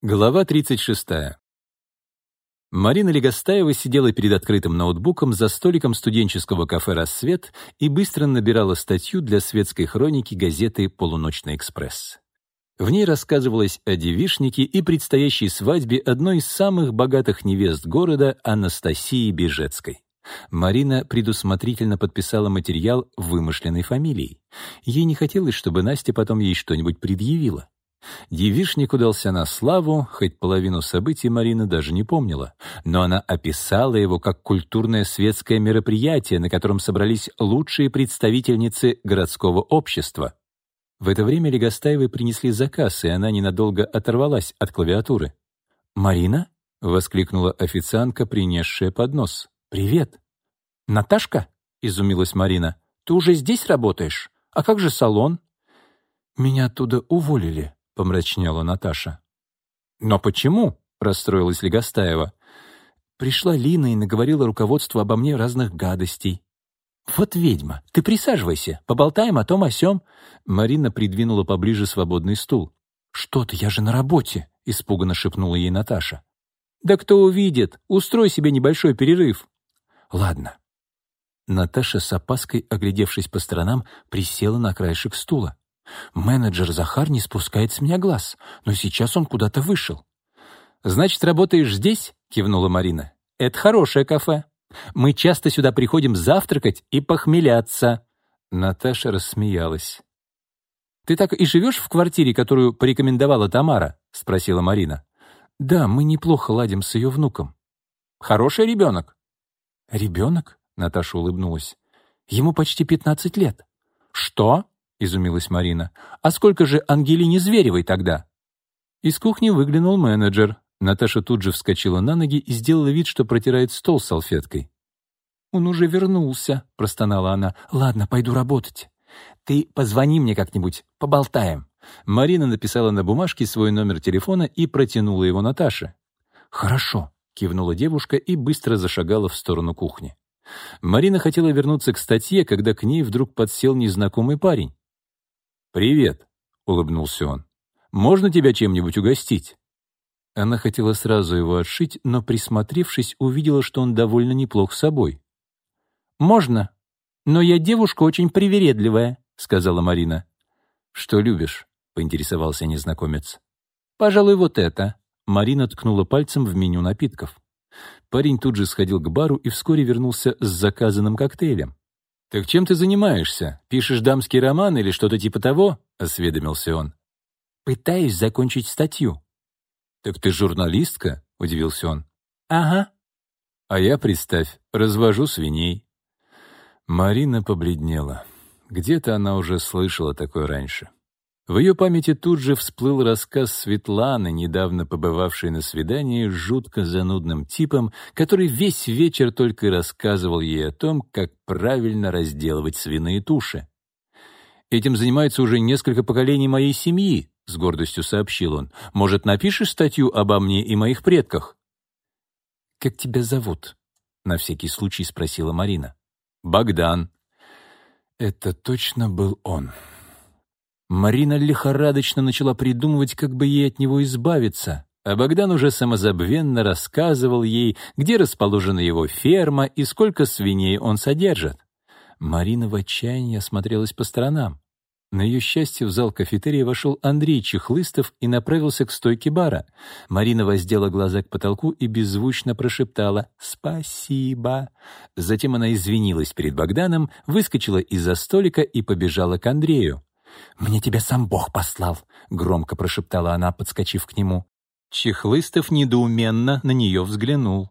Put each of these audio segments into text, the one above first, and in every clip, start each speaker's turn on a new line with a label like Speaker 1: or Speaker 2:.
Speaker 1: Глава 36. Марина Легостаева сидела перед открытым ноутбуком за столиком студенческого кафе «Рассвет» и быстро набирала статью для светской хроники газеты «Полуночный экспресс». В ней рассказывалось о девишнике и предстоящей свадьбе одной из самых богатых невест города Анастасии Бежецкой. Марина предусмотрительно подписала материал вымышленной фамилией. Ей не хотелось, чтобы Настя потом ей что-нибудь предъявила. Девишник удался на славу, хоть половину событий Марина даже не помнила, но она описала его как культурное светское мероприятие, на котором собрались лучшие представительницы городского общества. В это время Легостаевой принесли заказ, и она ненадолго оторвалась от клавиатуры. «Марина?» — воскликнула официантка, принесшая поднос. «Привет!» «Наташка?» — изумилась Марина. «Ты уже здесь работаешь? А как же салон?» «Меня оттуда уволили», помрачнела Наташа. «Но почему?» — расстроилась Легостаева. «Пришла Лина и наговорила руководству обо мне разных гадостей». «Вот ведьма! Ты присаживайся, поболтаем о том о сём». Марина придвинула поближе свободный стул. «Что ты, я же на работе!» — испуганно шепнула ей Наташа. «Да кто увидит? Устрой себе небольшой перерыв». «Ладно». Наташа с опаской, оглядевшись по сторонам, присела на краешек стула. Менеджер Захар не спускает с меня глаз, но сейчас он куда-то вышел. «Значит, работаешь здесь?» — кивнула Марина. «Это хорошее кафе. Мы часто сюда приходим завтракать и похмеляться». Наташа рассмеялась. «Ты так и живешь в квартире, которую порекомендовала Тамара?» — спросила Марина. «Да, мы неплохо ладим с ее внуком». «Хороший ребенок?» «Ребенок?» — Наташа улыбнулась. «Ему почти пятнадцать лет». «Что?» — изумилась Марина. «А сколько же Ангелине Зверевой тогда?» Из кухни выглянул менеджер. Наташа тут же вскочила на ноги и сделала вид, что протирает стол салфеткой. «Он уже вернулся», — простонала она. «Ладно, пойду работать». «Ты позвони мне как-нибудь, поболтаем». Марина написала на бумажке свой номер телефона и протянула его Наташе. «Хорошо», — кивнула девушка и быстро зашагала в сторону кухни. Марина хотела вернуться к статье, когда к ней вдруг подсел незнакомый парень. «Привет», — улыбнулся он. «Можно тебя чем-нибудь угостить?» Она хотела сразу его отшить, но, присмотревшись, увидела, что он довольно неплох собой. «Можно, но я девушка очень привередливая», — сказала Марина. «Что любишь?» — поинтересовался незнакомец. «Пожалуй, вот это». Марина ткнула пальцем в меню напитков. Парень тут же сходил к бару и вскоре вернулся с заказанным коктейлем. «Так чем ты занимаешься? Пишешь дамский роман или что-то типа того?» — осведомился он. «Пытаюсь закончить статью». «Так ты журналистка?» — удивился он. «Ага». «А я, представь, развожу свиней». Марина побледнела. Где-то она уже слышала такое раньше. В ее памяти тут же всплыл рассказ Светланы, недавно побывавшей на свидании с жутко занудным типом, который весь вечер только и рассказывал ей о том, как правильно разделывать свиные туши. «Этим занимается уже несколько поколений моей семьи», — с гордостью сообщил он. «Может, напишешь статью обо мне и моих предках?» «Как тебя зовут?» — на всякий случай спросила Марина. «Богдан». Это точно был он. Марина лихорадочно начала придумывать, как бы ей от него избавиться, а Богдан уже самозабвенно рассказывал ей, где расположена его ферма и сколько свиней он содержит. Марина в отчаянии осмотрелась по сторонам. На ее счастье в зал кафетерия вошел Андрей Чехлыстов и направился к стойке бара. Марина воздела глаза к потолку и беззвучно прошептала «Спасибо». Затем она извинилась перед Богданом, выскочила из-за столика и побежала к Андрею. «Мне тебя сам Бог послал», — громко прошептала она, подскочив к нему. Чехлыстов недоуменно на нее взглянул.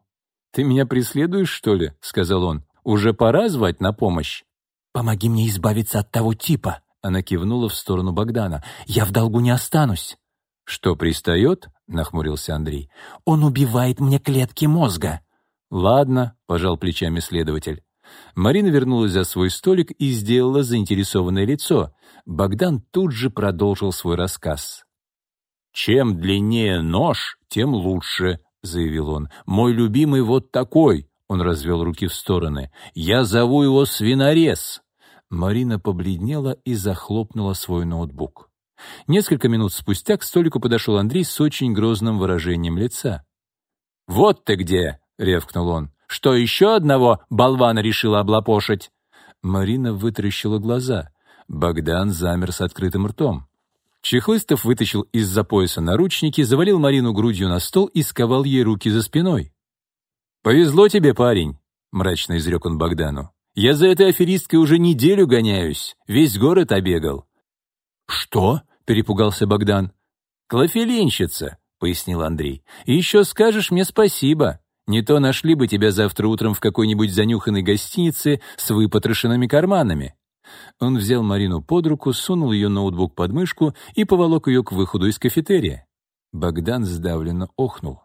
Speaker 1: «Ты меня преследуешь, что ли?» — сказал он. «Уже пора звать на помощь?» «Помоги мне избавиться от того типа», — она кивнула в сторону Богдана. «Я в долгу не останусь». «Что, пристает?» — нахмурился Андрей. «Он убивает мне клетки мозга». «Ладно», — пожал плечами следователь. Марина вернулась за свой столик и сделала заинтересованное лицо. Богдан тут же продолжил свой рассказ. «Чем длиннее нож, тем лучше», — заявил он. «Мой любимый вот такой», — он развел руки в стороны. «Я зову его свинорез». Марина побледнела и захлопнула свой ноутбук. Несколько минут спустя к столику подошел Андрей с очень грозным выражением лица. «Вот ты где!» — ревкнул он. «Что, еще одного болвана решила облапошить?» Марина вытаращила глаза. Богдан замер с открытым ртом. Чехлыстов вытащил из-за пояса наручники, завалил Марину грудью на стол и сковал ей руки за спиной. «Повезло тебе, парень», — мрачно изрек он Богдану. «Я за этой аферисткой уже неделю гоняюсь, весь город обегал». «Что?» — перепугался Богдан. «Клофелинщица», — пояснил Андрей. «И еще скажешь мне спасибо. Не то нашли бы тебя завтра утром в какой-нибудь занюханной гостинице с выпотрошенными карманами». Он взял Марину под руку, сунул ее ноутбук под мышку и поволок ее к выходу из кафетерия. Богдан сдавленно охнул.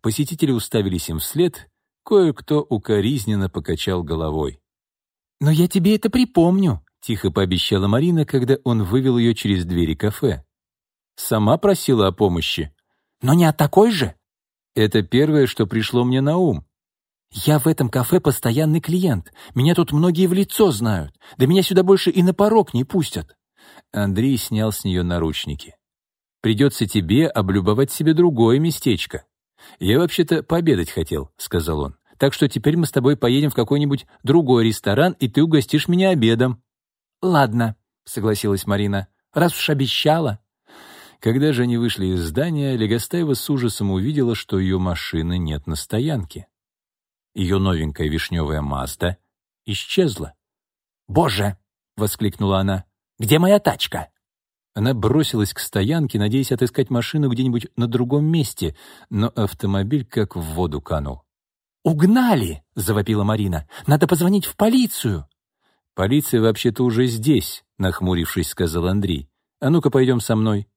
Speaker 1: Посетители уставились им вслед, кое-кто укоризненно покачал головой.
Speaker 2: «Но я тебе это припомню», —
Speaker 1: тихо пообещала Марина, когда он вывел ее через двери кафе. «Сама просила о помощи».
Speaker 2: «Но не о такой же?»
Speaker 1: «Это первое, что пришло мне на ум.
Speaker 2: «Я в этом кафе постоянный клиент. Меня тут многие в лицо знают. Да меня сюда больше и на порог не пустят».
Speaker 1: Андрей снял с нее наручники. «Придется тебе облюбовать себе другое местечко. Я вообще-то пообедать хотел», — сказал он. «Так что теперь мы с тобой поедем в какой-нибудь другой ресторан, и ты угостишь меня обедом».
Speaker 2: «Ладно», — согласилась Марина. «Раз уж обещала».
Speaker 1: Когда же они вышли из здания, Легостаева с ужасом увидела, что ее машины нет на стоянке ее новенькая вишневая Мазда исчезла.
Speaker 2: «Боже!» — воскликнула она. «Где моя тачка?»
Speaker 1: Она бросилась к стоянке, надеясь отыскать машину где-нибудь на другом месте, но автомобиль как в воду канул.
Speaker 2: «Угнали!» — завопила Марина. «Надо позвонить в полицию!»
Speaker 1: «Полиция вообще-то уже здесь», — нахмурившись, сказал Андрей. «А ну-ка, пойдем со мной».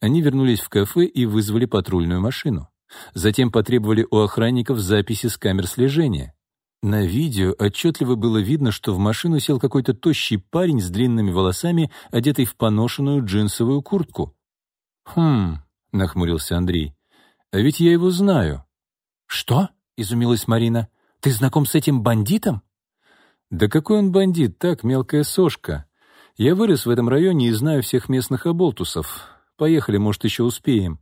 Speaker 1: Они вернулись в кафе и вызвали патрульную машину. Затем потребовали у охранников записи с камер слежения. На видео отчетливо было видно, что в машину сел какой-то тощий парень с длинными волосами, одетый в поношенную джинсовую куртку. «Хм», — нахмурился Андрей, — «а ведь я его знаю».
Speaker 2: «Что?» — изумилась Марина. «Ты знаком с этим бандитом?»
Speaker 1: «Да какой он бандит, так, мелкая сошка. Я вырос в этом районе и знаю всех местных оболтусов. Поехали, может, еще успеем».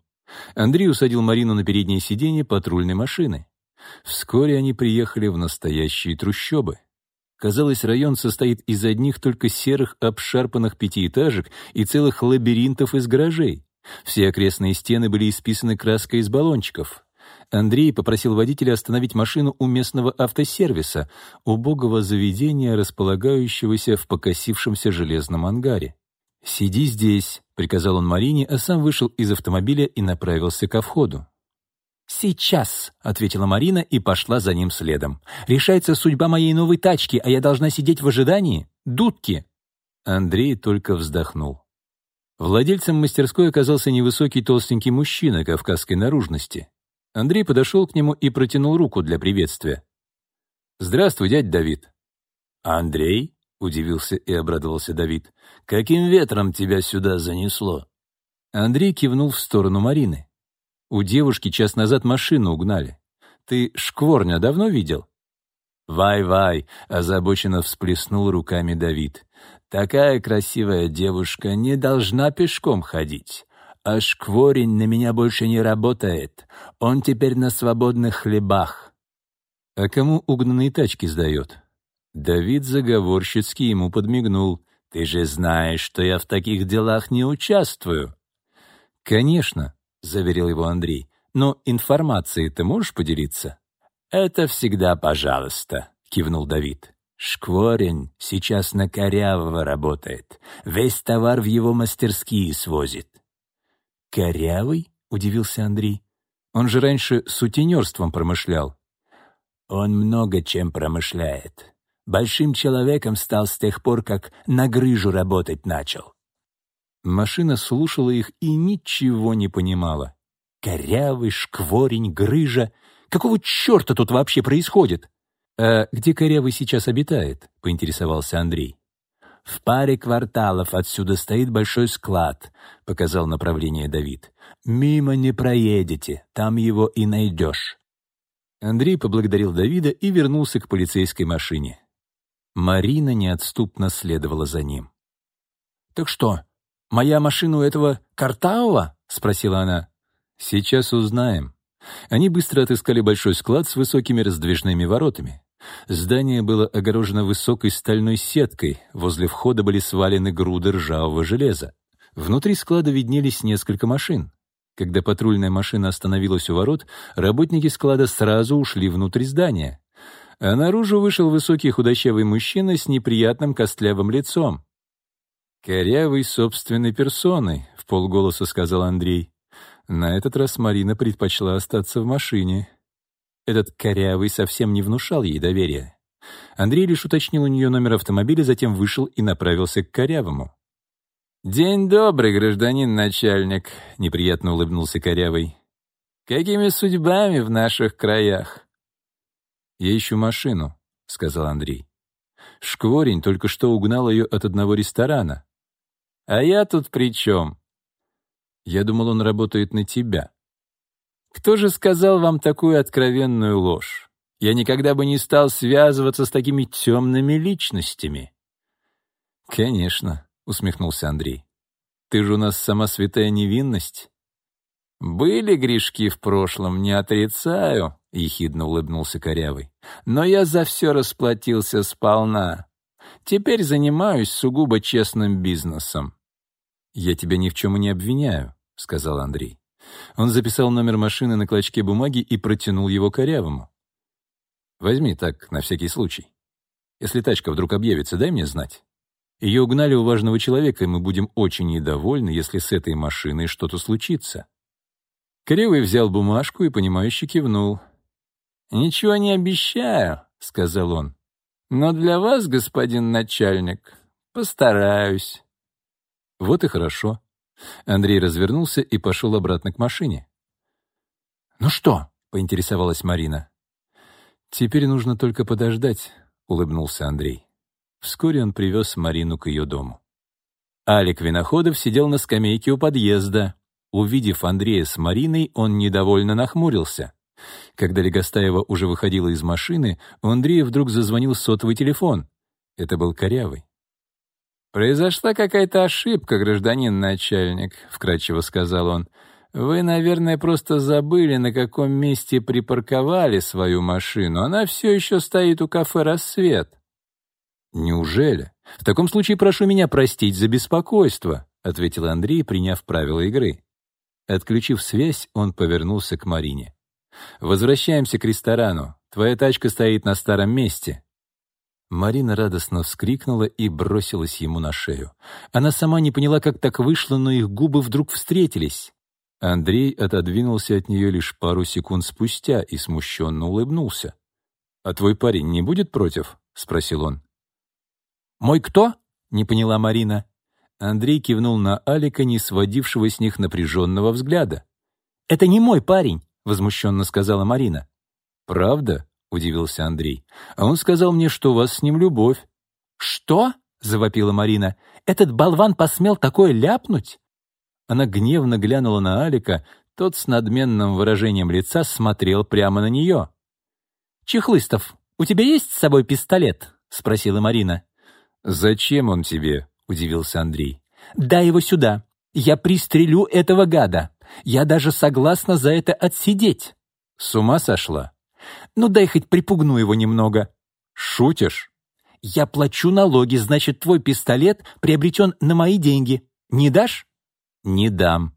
Speaker 1: Андрей усадил Марину на переднее сиденье патрульной машины. Вскоре они приехали в настоящие трущобы. Казалось, район состоит из одних только серых обшарпанных пятиэтажек и целых лабиринтов из гаражей. Все окрестные стены были исписаны краской из баллончиков. Андрей попросил водителя остановить машину у местного автосервиса, убогого заведения, располагающегося в покосившемся железном ангаре. «Сиди здесь», — приказал он Марине, а сам вышел из автомобиля и направился ко входу.
Speaker 2: «Сейчас», — ответила Марина и пошла за ним следом. «Решается судьба моей новой тачки, а я должна сидеть в ожидании? Дудки!»
Speaker 1: Андрей только вздохнул. Владельцем мастерской оказался невысокий толстенький мужчина кавказской наружности. Андрей подошел к нему и протянул руку для приветствия. «Здравствуй, дядь Давид».
Speaker 3: «Андрей?» — удивился и обрадовался Давид. «Каким ветром тебя сюда занесло?»
Speaker 1: Андрей кивнул в сторону Марины. «У девушки час назад машину угнали. Ты шкворня давно видел?»
Speaker 3: «Вай-вай!» — озабоченно всплеснул руками Давид. «Такая красивая девушка не должна пешком ходить. А шкворень на меня больше не работает. Он теперь на свободных хлебах».
Speaker 1: «А кому угнанные тачки сдает?» Давид заговорщицки ему подмигнул.
Speaker 3: «Ты же знаешь, что я в таких делах не участвую».
Speaker 1: «Конечно», — заверил его Андрей. «Но информацией ты можешь поделиться?»
Speaker 3: «Это всегда пожалуйста», — кивнул Давид. «Шкворень сейчас на Корявого работает. Весь товар в его мастерские свозит».
Speaker 1: «Корявый?» — удивился Андрей. «Он же раньше сутенерством промышлял».
Speaker 3: «Он много чем промышляет. Большим человеком стал с тех пор, как на грыжу работать начал.
Speaker 1: Машина слушала их и ничего не понимала. Корявый, шкворень, грыжа. Какого черта тут вообще происходит? «А где Корявый сейчас обитает?» — поинтересовался Андрей.
Speaker 3: «В паре кварталов отсюда стоит большой склад», — показал направление Давид. «Мимо не проедете, там его и найдешь».
Speaker 1: Андрей поблагодарил Давида и вернулся к полицейской машине. Марина неотступно следовала за ним.
Speaker 2: «Так что, «Моя машина у этого Картаува?» — спросила она.
Speaker 1: «Сейчас узнаем». Они быстро отыскали большой склад с высокими раздвижными воротами. Здание было огорожено высокой стальной сеткой, возле входа были свалены груды ржавого железа. Внутри склада виднелись несколько машин. Когда патрульная машина остановилась у ворот, работники склада сразу ушли внутрь здания. А наружу вышел высокий худощавый мужчина с неприятным костлявым лицом. «Корявый собственной персоной», — в полголоса сказал Андрей. На этот раз Марина предпочла остаться в машине. Этот корявый совсем не внушал ей доверия. Андрей лишь уточнил у нее номер автомобиля, затем вышел и направился к корявому. «День добрый, гражданин начальник», — неприятно улыбнулся корявый. «Какими судьбами в наших краях?» «Я ищу машину», — сказал Андрей. «Шкворень только что угнал ее от одного ресторана». «А я тут при чем?» «Я думал, он работает на тебя». Кто же сказал вам такую откровенную ложь? Я никогда бы не стал связываться с такими темными личностями. Конечно, усмехнулся Андрей. Ты же у нас сама святая невинность. Были грешки в прошлом, не отрицаю, ехидно улыбнулся Корявый. Но я за все расплатился сполна. Теперь занимаюсь сугубо честным бизнесом. Я тебя ни в чем и не обвиняю, сказал Андрей. Он записал номер машины на клочке бумаги и протянул его корявому. «Возьми так, на всякий случай. Если тачка вдруг объявится, дай мне знать. Ее угнали у важного человека, и мы будем очень недовольны, если с этой машиной что-то случится». Корявый взял бумажку и, понимающе кивнул. «Ничего не обещаю», — сказал он. «Но для вас, господин начальник, постараюсь». «Вот и хорошо», Андрей развернулся и пошел обратно к машине.
Speaker 2: «Ну что?»
Speaker 1: — поинтересовалась Марина. «Теперь нужно только подождать», — улыбнулся Андрей. Вскоре он привез Марину к ее дому. Алик Виноходов сидел на скамейке у подъезда. Увидев Андрея с Мариной, он недовольно нахмурился. Когда Легостаева уже выходила из машины, у Андрея вдруг зазвонил сотовый телефон. Это был Корявый. «Произошла какая-то ошибка, гражданин начальник», — вкратчиво сказал он. «Вы, наверное, просто забыли, на каком месте припарковали свою машину. Она все еще стоит у кафе «Рассвет».
Speaker 2: «Неужели? В таком случае прошу меня простить за беспокойство», — ответил Андрей, приняв правила игры. Отключив связь, он повернулся к Марине. «Возвращаемся к ресторану. Твоя тачка стоит на старом месте. Марина радостно вскрикнула и бросилась ему на шею. Она сама не поняла, как так вышло, но их губы вдруг встретились. Андрей отодвинулся от нее лишь пару секунд спустя и смущенно улыбнулся. «А твой парень не будет против?» — спросил он. «Мой кто?» — не поняла Марина.
Speaker 1: Андрей кивнул на Алика, не сводившего с них напряженного взгляда.
Speaker 2: «Это не мой парень», — возмущенно сказала Марина.
Speaker 1: «Правда?» удивился Андрей. «А он сказал мне, что у вас с ним любовь».
Speaker 2: «Что?» — завопила Марина. «Этот болван посмел такое ляпнуть?»
Speaker 1: Она гневно глянула на Алика, тот с надменным выражением лица смотрел прямо на нее.
Speaker 2: «Чехлыстов, у тебя есть с собой пистолет?» — спросила Марина.
Speaker 1: «Зачем он тебе?» — удивился Андрей.
Speaker 2: «Дай его сюда. Я пристрелю этого гада. Я даже согласна за это отсидеть».
Speaker 1: «С ума сошла?»
Speaker 2: Ну дай хоть припугну его немного».
Speaker 1: «Шутишь?»
Speaker 2: «Я плачу налоги, значит, твой пистолет приобретен на мои деньги. Не дашь?»
Speaker 1: «Не дам».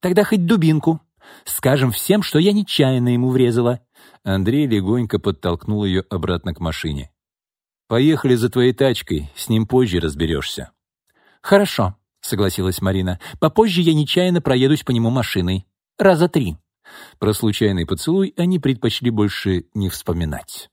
Speaker 2: «Тогда хоть дубинку. Скажем всем, что я нечаянно ему врезала».
Speaker 1: Андрей легонько подтолкнул ее обратно к машине. «Поехали за твоей тачкой, с ним позже разберешься».
Speaker 2: «Хорошо», — согласилась Марина. «Попозже я нечаянно проедусь по нему машиной. Раза три».
Speaker 1: Про случайный поцелуй они предпочли больше не вспоминать.